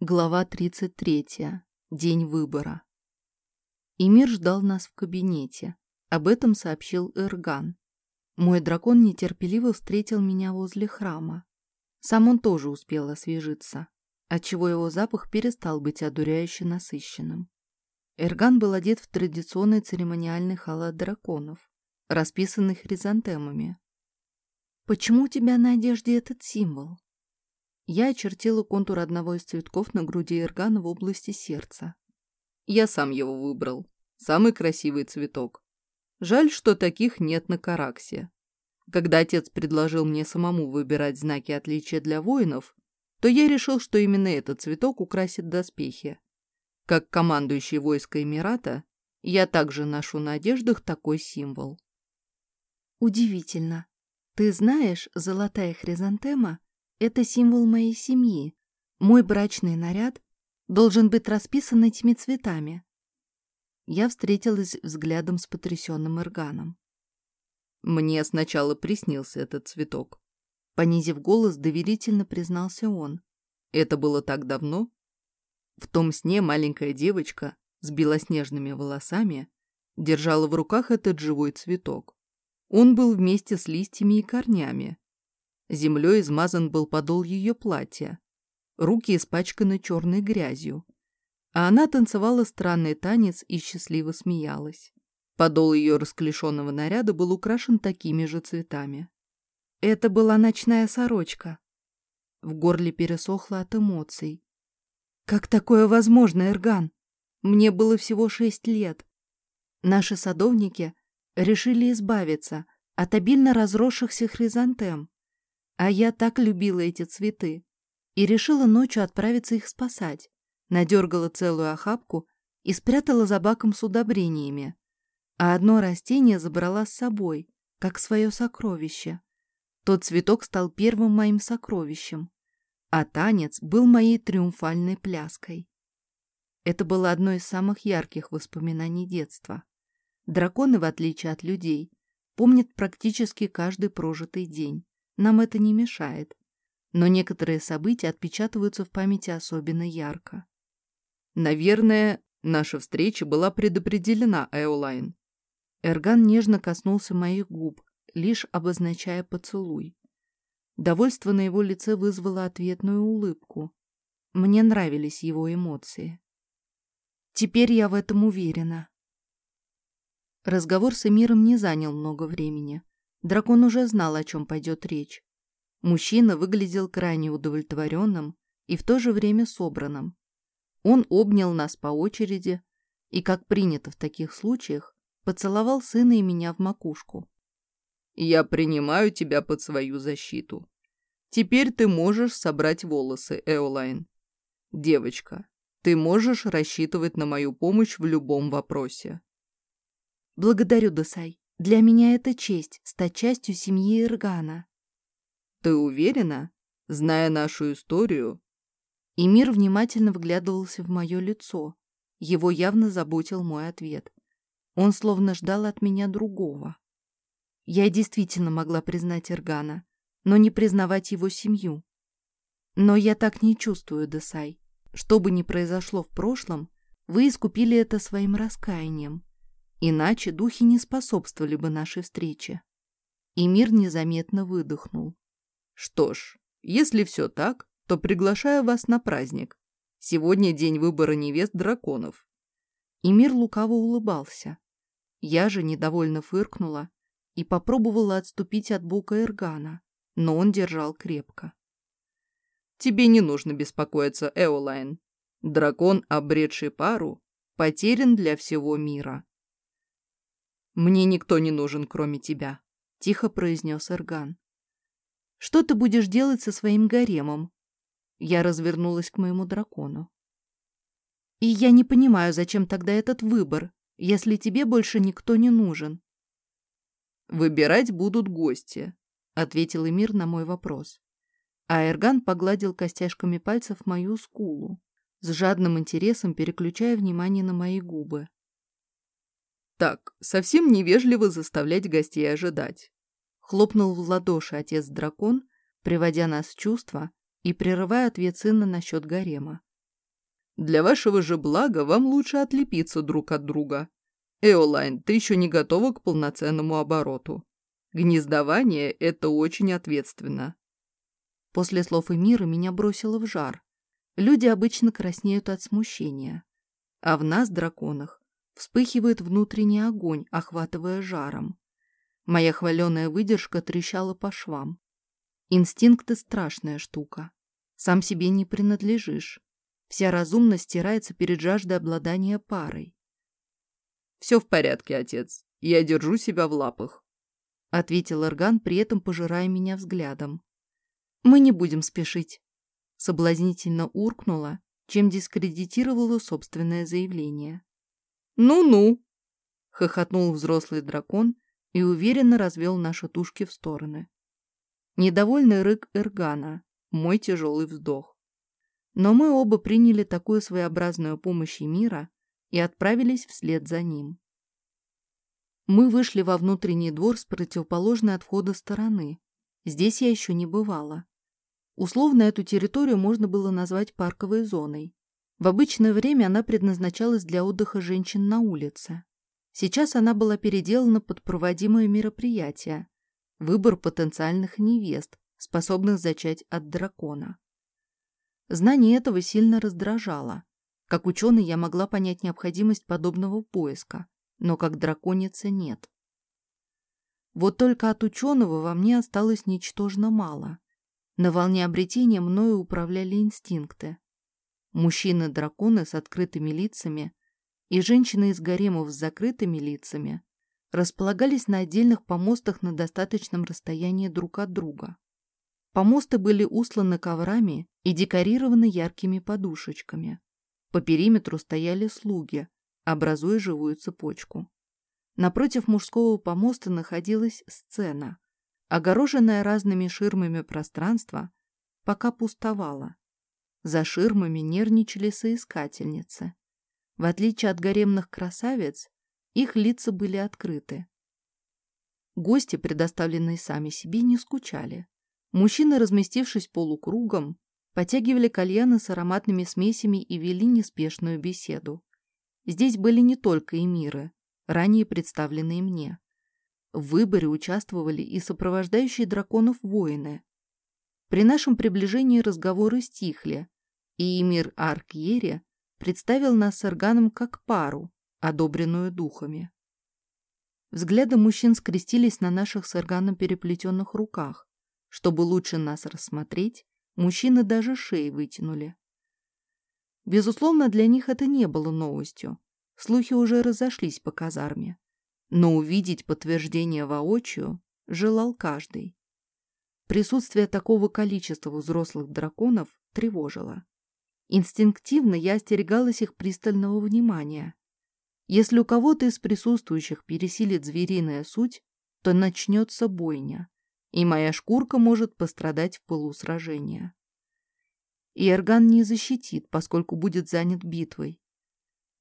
Глава 33. День выбора. Эмир ждал нас в кабинете. Об этом сообщил Эрган. Мой дракон нетерпеливо встретил меня возле храма. Сам он тоже успел освежиться, отчего его запах перестал быть одуряюще насыщенным. Эрган был одет в традиционный церемониальный халат драконов, расписанный хризантемами. «Почему у тебя на одежде этот символ?» Я очертила контур одного из цветков на груди Эргана в области сердца. Я сам его выбрал. Самый красивый цветок. Жаль, что таких нет на Караксе. Когда отец предложил мне самому выбирать знаки отличия для воинов, то я решил, что именно этот цветок украсит доспехи. Как командующий войска Эмирата, я также ношу на одеждах такой символ. Удивительно. Ты знаешь, золотая хризантема это символ моей семьи. Мой брачный наряд должен быть расписан этими цветами. Я встретилась взглядом с потрясенным Эрганом. Мне сначала приснился этот цветок. Понизив голос, доверительно признался он. Это было так давно. В том сне маленькая девочка с белоснежными волосами держала в руках этот живой цветок. Он был вместе с листьями и корнями, Землей измазан был подол ее платья. Руки испачканы черной грязью. А она танцевала странный танец и счастливо смеялась. Подол ее расклешенного наряда был украшен такими же цветами. Это была ночная сорочка. В горле пересохло от эмоций. Как такое возможно, Эрган? Мне было всего шесть лет. Наши садовники решили избавиться от обильно разросшихся хризантем. А я так любила эти цветы и решила ночью отправиться их спасать. Надергала целую охапку и спрятала за баком с удобрениями. А одно растение забрала с собой, как свое сокровище. Тот цветок стал первым моим сокровищем, а танец был моей триумфальной пляской. Это было одно из самых ярких воспоминаний детства. Драконы, в отличие от людей, помнят практически каждый прожитый день. Нам это не мешает. Но некоторые события отпечатываются в памяти особенно ярко. Наверное, наша встреча была предопределена, Эолайн. Эрган нежно коснулся моих губ, лишь обозначая поцелуй. Довольство на его лице вызвало ответную улыбку. Мне нравились его эмоции. Теперь я в этом уверена. Разговор с Эмиром не занял много времени. Дракон уже знал, о чем пойдет речь. Мужчина выглядел крайне удовлетворенным и в то же время собранным. Он обнял нас по очереди и, как принято в таких случаях, поцеловал сына и меня в макушку. «Я принимаю тебя под свою защиту. Теперь ты можешь собрать волосы, Эолайн. Девочка, ты можешь рассчитывать на мою помощь в любом вопросе». «Благодарю, Досай. Для меня это честь стать частью семьи Иргана. Ты уверена, зная нашу историю? И мир внимательно вглядывался в мое лицо. Его явно заботил мой ответ. Он словно ждал от меня другого. Я действительно могла признать Иргана, но не признавать его семью. Но я так не чувствую, Десай. Что бы ни произошло в прошлом, вы искупили это своим раскаянием. Иначе духи не способствовали бы нашей встрече. И мир незаметно выдохнул. Что ж, если все так, то приглашаю вас на праздник. Сегодня день выбора невест драконов. И мир лукаво улыбался. Я же недовольно фыркнула и попробовала отступить от бока Эргана, но он держал крепко. Тебе не нужно беспокоиться, Эолайн. Дракон, обретший пару, потерян для всего мира. «Мне никто не нужен, кроме тебя», — тихо произнес Эрган. «Что ты будешь делать со своим гаремом?» Я развернулась к моему дракону. «И я не понимаю, зачем тогда этот выбор, если тебе больше никто не нужен?» «Выбирать будут гости», — ответил Эмир на мой вопрос. А Эрган погладил костяшками пальцев мою скулу, с жадным интересом переключая внимание на мои губы. Так, совсем невежливо заставлять гостей ожидать. Хлопнул в ладоши отец-дракон, приводя нас в чувство и прерывая ответ сына насчет гарема. Для вашего же блага вам лучше отлепиться друг от друга. Эолайн, ты еще не готова к полноценному обороту. Гнездование — это очень ответственно. После слов Эмира меня бросило в жар. Люди обычно краснеют от смущения. А в нас, драконах, вспыхивает внутренний огонь, охватывая жаром. Моя хваленая выдержка трещала по швам. Инстинкты — страшная штука. Сам себе не принадлежишь. Вся разумность стирается перед жаждой обладания парой. «Все в порядке, отец. Я держу себя в лапах», — ответил Эрган, при этом пожирая меня взглядом. «Мы не будем спешить», — соблазнительно уркнула, чем дискредитировала собственное заявление. «Ну-ну!» — хохотнул взрослый дракон и уверенно развел наши тушки в стороны. Недовольный рык Эргана, мой тяжелый вздох. Но мы оба приняли такую своеобразную помощь мира и отправились вслед за ним. Мы вышли во внутренний двор с противоположной от входа стороны. Здесь я еще не бывала. Условно эту территорию можно было назвать парковой зоной. В обычное время она предназначалась для отдыха женщин на улице. Сейчас она была переделана под проводимое мероприятие – выбор потенциальных невест, способных зачать от дракона. Знание этого сильно раздражало. Как ученый я могла понять необходимость подобного поиска, но как драконица нет. Вот только от ученого во мне осталось ничтожно мало. На волне обретения мною управляли инстинкты. Мужчины-драконы с открытыми лицами и женщины из гаремов с закрытыми лицами располагались на отдельных помостах на достаточном расстоянии друг от друга. Помосты были усланы коврами и декорированы яркими подушечками. По периметру стояли слуги, образуя живую цепочку. Напротив мужского помоста находилась сцена. Огороженное разными ширмами пространство пока пустовало. За ширмами нервничали соискательницы. В отличие от гаремных красавиц, их лица были открыты. Гости, предоставленные сами себе, не скучали. Мужчины, разместившись полукругом, Потягивали кальяны с ароматными смесями и вели неспешную беседу. Здесь были не только эмиры, ранее представленные мне. В выборе участвовали и сопровождающие драконов воины. При нашем приближении разговоры стихли, и эмир Аркьере представил нас с Арганом как пару, одобренную духами. Взгляды мужчин скрестились на наших с Арганом переплетенных руках, чтобы лучше нас рассмотреть Мужчины даже шеи вытянули. Безусловно, для них это не было новостью. Слухи уже разошлись по казарме. Но увидеть подтверждение воочию желал каждый. Присутствие такого количества взрослых драконов тревожило. Инстинктивно я остерегалась их пристального внимания. Если у кого-то из присутствующих пересилит звериная суть, то начнется бойня и моя шкурка может пострадать в пылу сражения. И Эрган не защитит, поскольку будет занят битвой.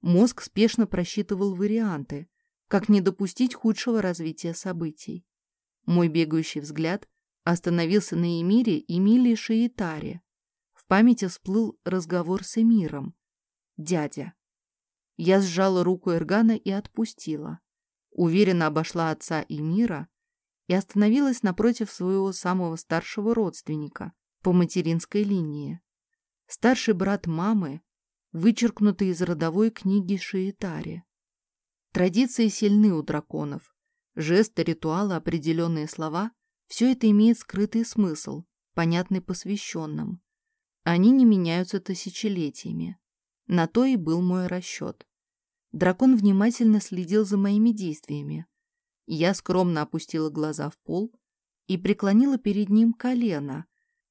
Мозг спешно просчитывал варианты, как не допустить худшего развития событий. Мой бегающий взгляд остановился на Эмире и Миле Шиитаре. Памяти всплыл разговор с Эмиром. «Дядя». Я сжала руку Эргана и отпустила. Уверенно обошла отца Эмира и остановилась напротив своего самого старшего родственника по материнской линии. Старший брат мамы, вычеркнутый из родовой книги Шиитари. Традиции сильны у драконов. Жесты, ритуалы, определенные слова – все это имеет скрытый смысл, понятный посвященным. Они не меняются тысячелетиями. На то и был мой расчет. Дракон внимательно следил за моими действиями, я скромно опустила глаза в пол и преклонила перед ним колено,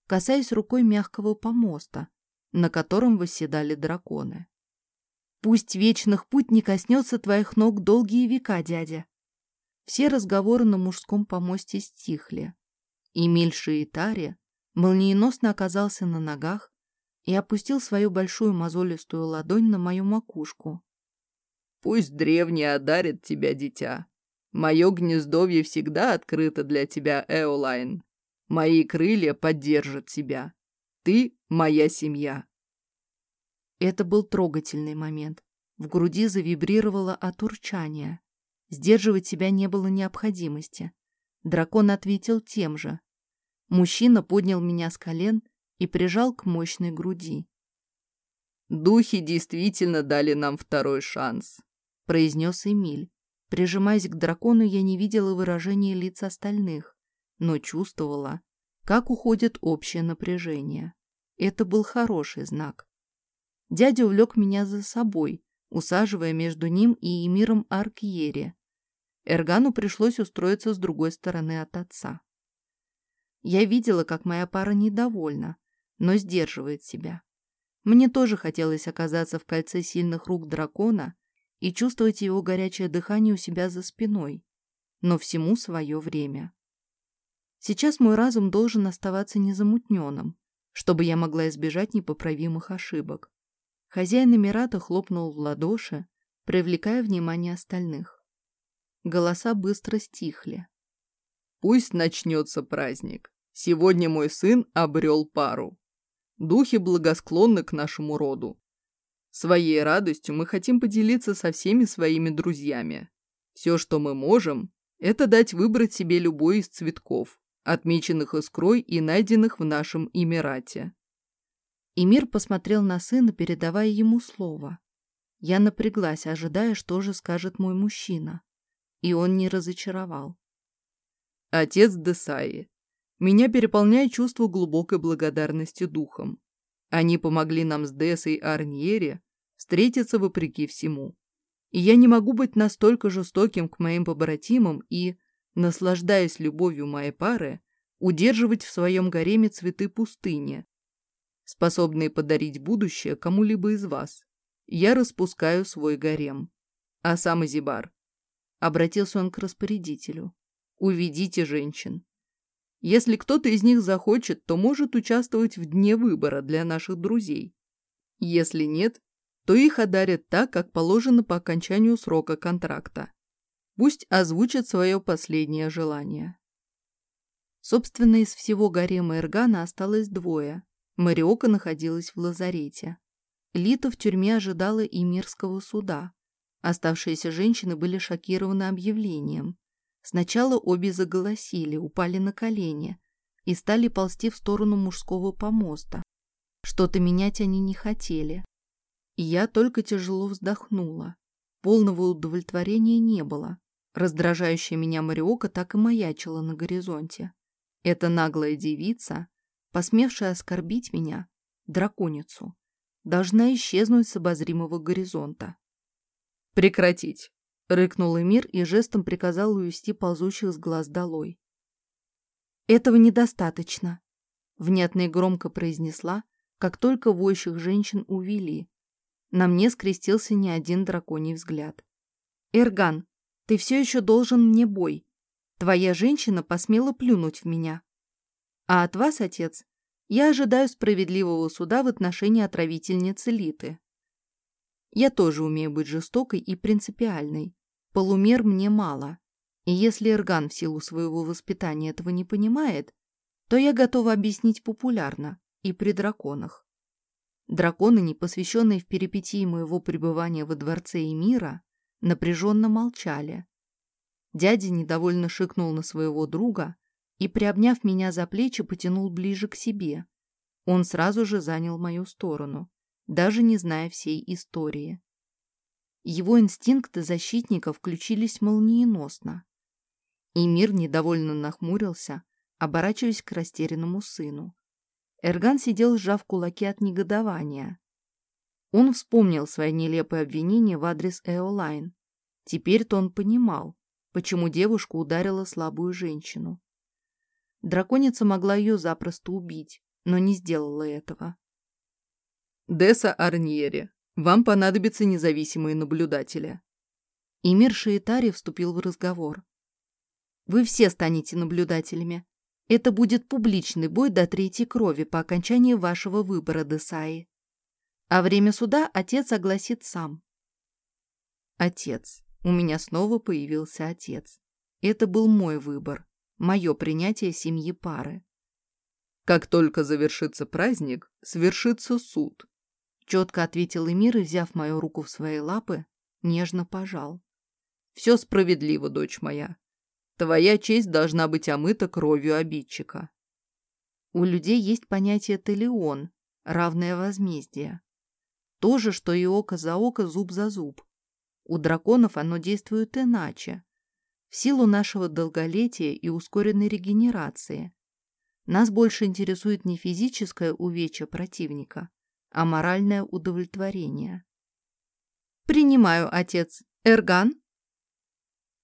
касаясь рукой мягкого помоста, на котором восседали драконы. «Пусть вечных путь не коснется твоих ног долгие века, дядя!» Все разговоры на мужском помосте стихли. Эмиль Шиитари молниеносно оказался на ногах и опустил свою большую мозолистую ладонь на мою макушку. «Пусть древний одарит тебя, дитя!» Мое гнездовье всегда открыто для тебя, Эолайн. Мои крылья поддержат тебя. Ты — моя семья. Это был трогательный момент. В груди завибрировало от урчания. Сдерживать себя не было необходимости. Дракон ответил тем же. Мужчина поднял меня с колен и прижал к мощной груди. «Духи действительно дали нам второй шанс», — произнес Эмиль. Прижимаясь к дракону, я не видела выражения лиц остальных, но чувствовала, как уходит общее напряжение. Это был хороший знак. Дядя увлек меня за собой, усаживая между ним и Эмиром Аркьере. Эргану пришлось устроиться с другой стороны от отца. Я видела, как моя пара недовольна, но сдерживает себя. Мне тоже хотелось оказаться в кольце сильных рук дракона и чувствовать его горячее дыхание у себя за спиной. Но всему свое время. Сейчас мой разум должен оставаться незамутненным, чтобы я могла избежать непоправимых ошибок. Хозяин Эмирата хлопнул в ладоши, привлекая внимание остальных. Голоса быстро стихли. «Пусть начнется праздник. Сегодня мой сын обрел пару. Духи благосклонны к нашему роду. Своей радостью мы хотим поделиться со всеми своими друзьями. Все, что мы можем, это дать выбрать себе любой из цветков, отмеченных искрой и найденных в нашем Эмирате. Эмир посмотрел на сына, передавая ему слово. Я напряглась, ожидая, что же скажет мой мужчина. И он не разочаровал. Отец Десаи, меня переполняет чувство глубокой благодарности духом. Они помогли нам с Десой и Арньере встретиться вопреки всему. И я не могу быть настолько жестоким к моим побратимам и, наслаждаясь любовью моей пары, удерживать в своем гареме цветы пустыни, способные подарить будущее кому-либо из вас. Я распускаю свой гарем. А сам Азибар. Обратился он к распорядителю. Уведите женщин. Если кто-то из них захочет, то может участвовать в дне выбора для наших друзей. Если нет, то их одарят так, как положено по окончанию срока контракта. Пусть озвучат свое последнее желание. Собственно, из всего гарема Эргана осталось двое. Мариока находилась в лазарете. Лита в тюрьме ожидала и мирского суда. Оставшиеся женщины были шокированы объявлением. Сначала обе заголосили, упали на колени и стали ползти в сторону мужского помоста. Что-то менять они не хотели. И я только тяжело вздохнула. Полного удовлетворения не было. Раздражающая меня Мариока так и маячила на горизонте. Эта наглая девица, посмевшая оскорбить меня, драконицу, должна исчезнуть с обозримого горизонта. «Прекратить!» — рыкнул Эмир и жестом приказал увести ползущих с глаз долой. «Этого недостаточно», — внятно и громко произнесла, как только войщих женщин увели. На мне скрестился не один драконий взгляд. «Эрган, ты все еще должен мне бой. Твоя женщина посмела плюнуть в меня. А от вас, отец, я ожидаю справедливого суда в отношении отравительницы Литы. Я тоже умею быть жестокой и принципиальной. Полумер мне мало. И если Эрган в силу своего воспитания этого не понимает, то я готова объяснить популярно и при драконах. Драконы, не посвященные в перипетии моего пребывания во дворце Эмира, напряженно молчали. Дядя недовольно шикнул на своего друга и, приобняв меня за плечи, потянул ближе к себе. Он сразу же занял мою сторону даже не зная всей истории. Его инстинкты защитника включились молниеносно. И мир недовольно нахмурился, оборачиваясь к растерянному сыну. Эрган сидел, сжав кулаки от негодования. Он вспомнил свои нелепые обвинения в адрес Эолайн. Теперь-то он понимал, почему девушка ударила слабую женщину. Драконица могла ее запросто убить, но не сделала этого. Деса Арньери, вам понадобятся независимые наблюдатели. Эмир Шиитари вступил в разговор. Вы все станете наблюдателями. Это будет публичный бой до третьей крови по окончании вашего выбора, Десаи. А время суда отец огласит сам. Отец. У меня снова появился отец. Это был мой выбор, мое принятие семьи пары. Как только завершится праздник, свершится суд, Четко ответил Эмир и, взяв мою руку в свои лапы, нежно пожал. Все справедливо, дочь моя. Твоя честь должна быть омыта кровью обидчика. У людей есть понятие «телеон», равное возмездие. То же, что и око за око, зуб за зуб. У драконов оно действует иначе. В силу нашего долголетия и ускоренной регенерации. Нас больше интересует не физическое увечье противника, а моральное удовлетворение. «Принимаю, отец. Эрган?»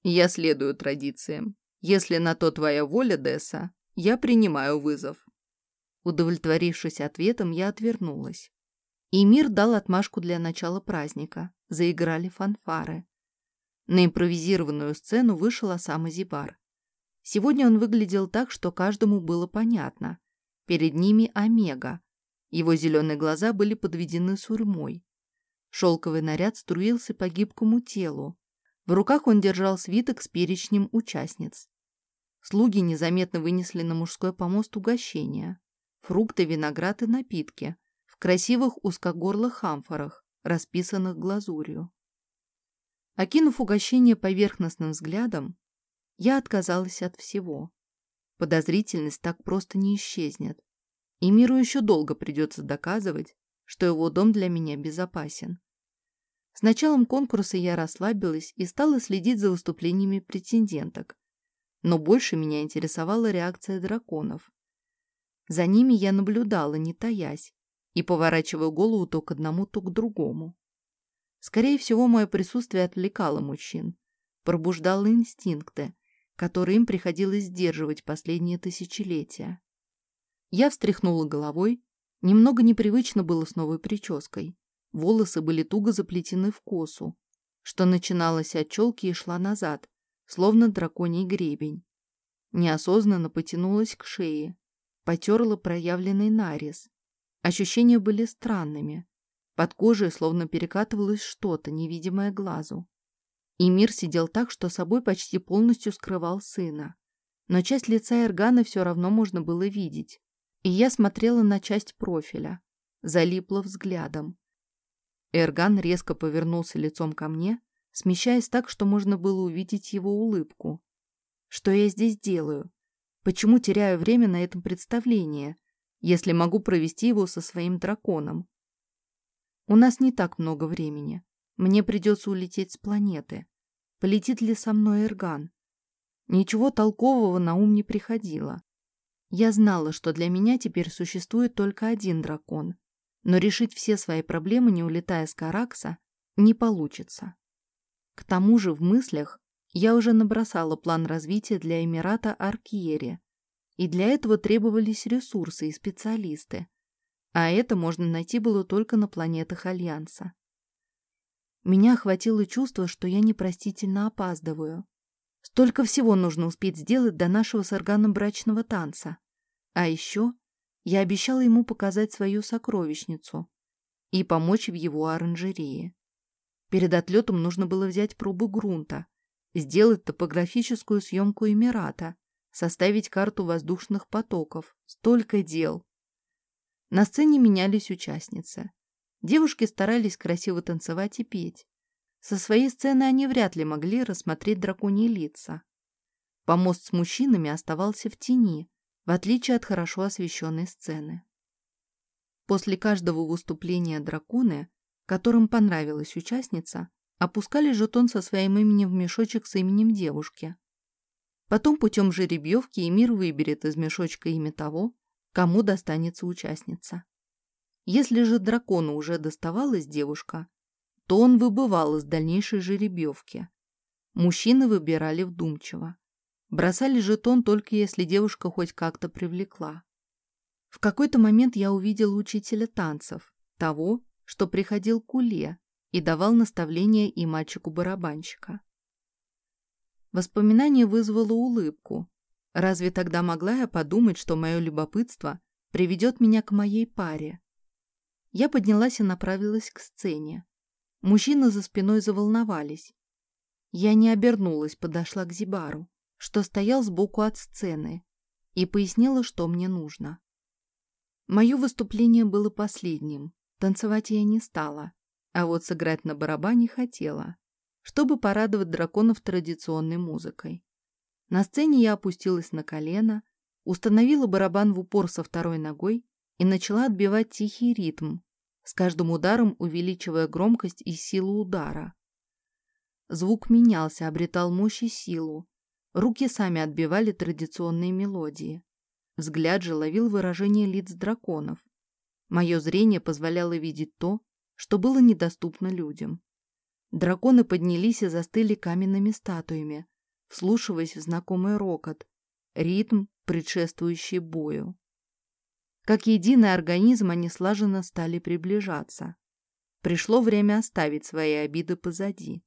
«Я следую традициям. Если на то твоя воля, Десса, я принимаю вызов». Удовлетворившись ответом, я отвернулась. И мир дал отмашку для начала праздника. Заиграли фанфары. На импровизированную сцену вышел Осама Зибар. Сегодня он выглядел так, что каждому было понятно. Перед ними Омега. Его зеленые глаза были подведены сурьмой. Шелковый наряд струился по гибкому телу. В руках он держал свиток с перечнем участниц. Слуги незаметно вынесли на мужской помост угощения. Фрукты, виноград и напитки красивых узкогорлых амфорах, расписанных глазурью. Окинув угощение поверхностным взглядом, я отказалась от всего. Подозрительность так просто не исчезнет, и миру еще долго придется доказывать, что его дом для меня безопасен. С началом конкурса я расслабилась и стала следить за выступлениями претенденток, но больше меня интересовала реакция драконов. За ними я наблюдала, не таясь, и поворачиваю голову то к одному, то к другому. Скорее всего, мое присутствие отвлекало мужчин, пробуждало инстинкты, которые им приходилось сдерживать последние тысячелетия. Я встряхнула головой, немного непривычно было с новой прической. Волосы были туго заплетены в косу, что начиналась от челки и шла назад, словно драконий гребень. Неосознанно потянулась к шее, потерла проявленный нарез, Ощущения были странными. Под кожей словно перекатывалось что-то, невидимое глазу. И мир сидел так, что собой почти полностью скрывал сына. Но часть лица Эргана все равно можно было видеть. И я смотрела на часть профиля, залипла взглядом. Эрган резко повернулся лицом ко мне, смещаясь так, что можно было увидеть его улыбку. Что я здесь делаю? Почему теряю время на этом представлении? если могу провести его со своим драконом. У нас не так много времени. Мне придется улететь с планеты. Полетит ли со мной Эрган? Ничего толкового на ум не приходило. Я знала, что для меня теперь существует только один дракон, но решить все свои проблемы, не улетая с Каракса, не получится. К тому же в мыслях я уже набросала план развития для Эмирата Аркьери, и для этого требовались ресурсы и специалисты. А это можно найти было только на планетах Альянса. Меня охватило чувство, что я непростительно опаздываю. Столько всего нужно успеть сделать до нашего с органом брачного танца. А еще я обещала ему показать свою сокровищницу и помочь в его оранжерее. Перед отлетом нужно было взять пробу грунта, сделать топографическую съемку Эмирата составить карту воздушных потоков. Столько дел. На сцене менялись участницы. Девушки старались красиво танцевать и петь. Со своей сцены они вряд ли могли рассмотреть драконьи лица. Помост с мужчинами оставался в тени, в отличие от хорошо освещенной сцены. После каждого выступления драконы, которым понравилась участница, опускали жетон со своим именем в мешочек с именем девушки. Потом путем жеребьевки Эмир выберет из мешочка имя того, кому достанется участница. Если же дракону уже доставалась девушка, то он выбывал из дальнейшей жеребьевки. Мужчины выбирали вдумчиво. Бросали жетон только если девушка хоть как-то привлекла. В какой-то момент я увидела учителя танцев, того, что приходил к Уле и давал наставления и мальчику-барабанщика. Воспоминание вызвало улыбку. Разве тогда могла я подумать, что мое любопытство приведет меня к моей паре? Я поднялась и направилась к сцене. Мужчины за спиной заволновались. Я не обернулась, подошла к Зибару, что стоял сбоку от сцены, и пояснила, что мне нужно. Мое выступление было последним, Танцевать я не стала, а вот сыграть на барабане хотела, чтобы порадовать драконов традиционной музыкой. На сцене я опустилась на колено, установила барабан в упор со второй ногой и начала отбивать тихий ритм, с каждым ударом увеличивая громкость и силу удара. Звук менялся, обретал мощь и силу. Руки сами отбивали традиционные мелодии. Взгляд же ловил выражение лиц драконов. Мое зрение позволяло видеть то, что было недоступно людям. Драконы поднялись и застыли каменными статуями, вслушиваясь в знакомый рокот, ритм, предшествующий бою. Как единый организм они слаженно стали приближаться. Пришло время оставить свои обиды позади.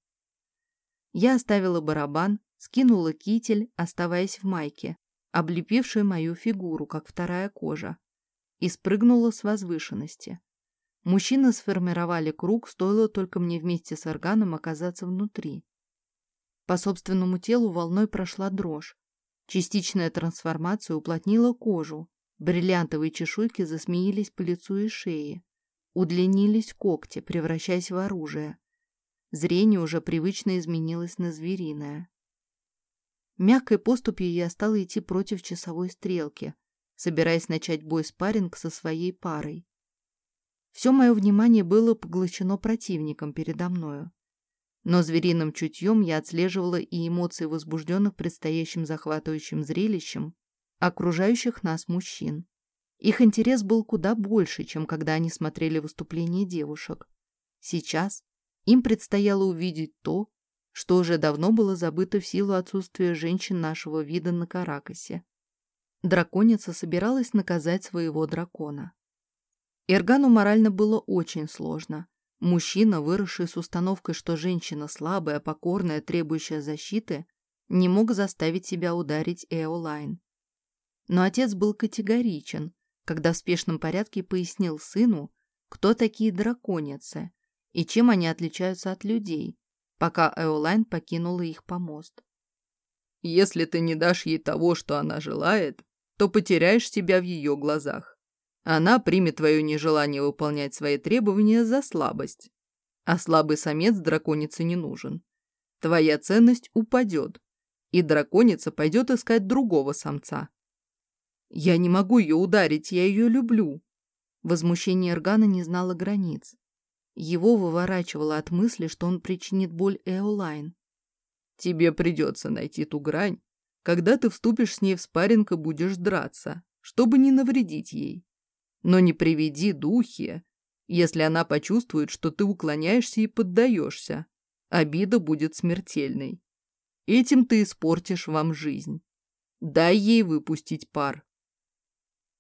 Я оставила барабан, скинула китель, оставаясь в майке, облепившей мою фигуру, как вторая кожа, и спрыгнула с возвышенности. Мужчины сформировали круг, стоило только мне вместе с органом оказаться внутри. По собственному телу волной прошла дрожь. Частичная трансформация уплотнила кожу, Бриллиантовые чешуйки засмеялись по лицу и шее. Удлинились когти, превращаясь в оружие. Зрение уже привычно изменилось на звериное. Мягкой поступью я стала идти против часовой стрелки, собираясь начать бой-спарринг со своей парой. Все мое внимание было поглощено противником передо мною. Но звериным чутьем я отслеживала и эмоции возбужденных предстоящим захватывающим зрелищем, окружающих нас мужчин. Их интерес был куда больше, чем когда они смотрели выступления девушек. Сейчас им предстояло увидеть то, что уже давно было забыто в силу отсутствия женщин нашего вида на Каракасе. Драконица собиралась наказать своего дракона. Эргану морально было очень сложно. Мужчина, выросший с установкой, что женщина слабая, покорная, требующая защиты, не мог заставить себя ударить Эолайн. Но отец был категоричен, когда в спешном порядке пояснил сыну, кто такие драконицы и чем они отличаются от людей, пока Эолайн покинула их помост. «Если ты не дашь ей того, что она желает, то потеряешь себя в ее глазах. Она примет твое нежелание выполнять свои требования за слабость. А слабый самец драконице не нужен. Твоя ценность упадет, и драконица пойдет искать другого самца, «Я не могу ее ударить, я ее люблю». Возмущение Эргана не знало границ. Его выворачивало от мысли, что он причинит боль Эолайн. «Тебе придется найти ту грань, когда ты вступишь с ней в спарринг и будешь драться, чтобы не навредить ей. Но не приведи духи, если она почувствует, что ты уклоняешься и поддаешься. Обида будет смертельной. Этим ты испортишь вам жизнь. Дай ей выпустить пар.